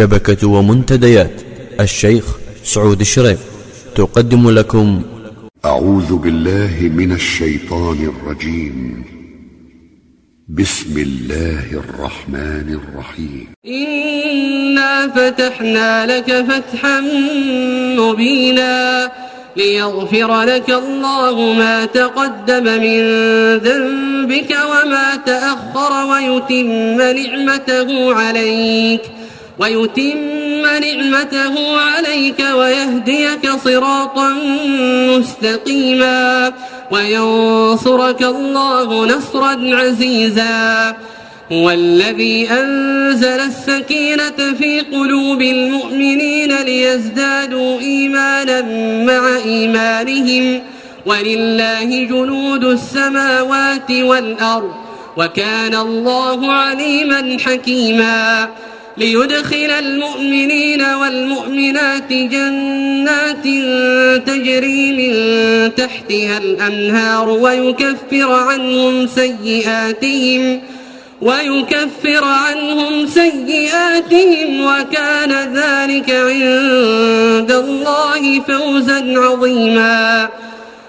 شبكة ومنتديات. الشيخ سعود الشريف. تقدم لكم. أعوذ بالله من الشيطان الرجيم. بسم الله الرحمن الرحيم. إنا فتحنا لك فتحا مبينا ليغفر لك الله ما تقدم من ذنبك وما تأخر ويتم نعمته عليك. ويتم نعمته عليك ويهديك صراطا مستقيما وينصرك الله نصرا عزيزا. هو الذي أنزل السكينة في قلوب المؤمنين ليزدادوا إيمانا مع إيمانهم. ولله جنود السماوات والأرض وكان الله عليما حكيما. ليدخل المؤمنين والمؤمنات جنات تجري من تحتها الأنهار ويكفر عنهم سيئاتهم ويكفر عنهم سيئاتهم وكان ذلك عند الله فوزا عظيما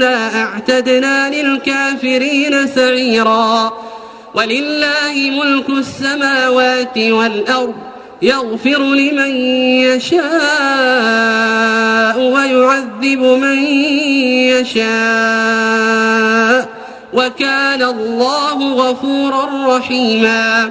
فإنا أعتدنا للكافرين سعيرا. ولله ملك السماوات والأرض يغفر لمن يشاء ويعذب من يشاء. وكان الله غفورا رحيما.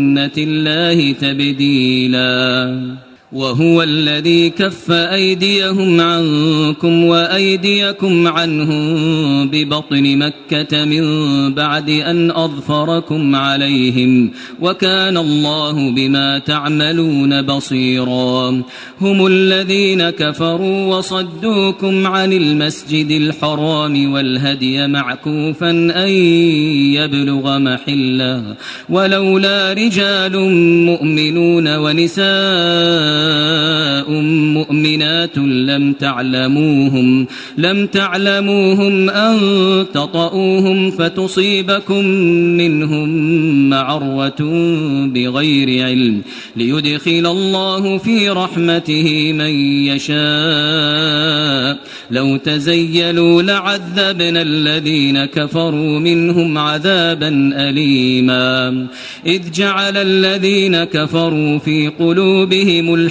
الله تبديلاً وهو الذي كف أيديهم عنكم وأيديكم عنهم ببطن مكة من بعد أن أظفركم عليهم وكان الله بما تعملون بصيرا. هم الذين كفروا وصدوكم عن المسجد الحرام والهدي معكوفا أن يبلغ محله. ولولا رجال مؤمنون ونساء مؤمنات لم تعلموهم لم تعلموهم أن تطؤوهم فتصيبكم منهم معروة بغير علم ليدخل الله في رحمته من يشاء. لو تزيلوا لعذبنا الذين كفروا منهم عذابا أليما. إذ جعل الذين كفروا في قلوبهم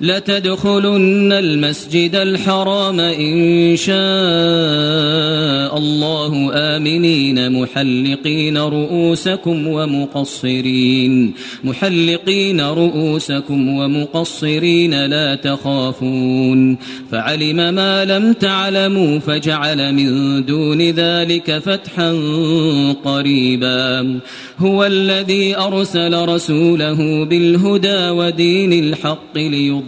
لتدخلن المسجد الحرام إن شاء الله آمنين محلقين رؤوسكم ومقصرين محلقين رؤوسكم ومقصرين لا تخافون فعلم ما لم تعلموا فجعل من دون ذلك فتحا قريبا هو الذي أرسل رسوله بالهدى ودين الحق ليظهر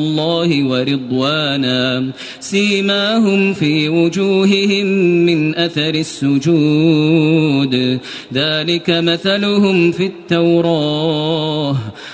الله ورضوانا. سيماهم في وجوههم من أثر السجود. ذلك مثلهم في التوراة.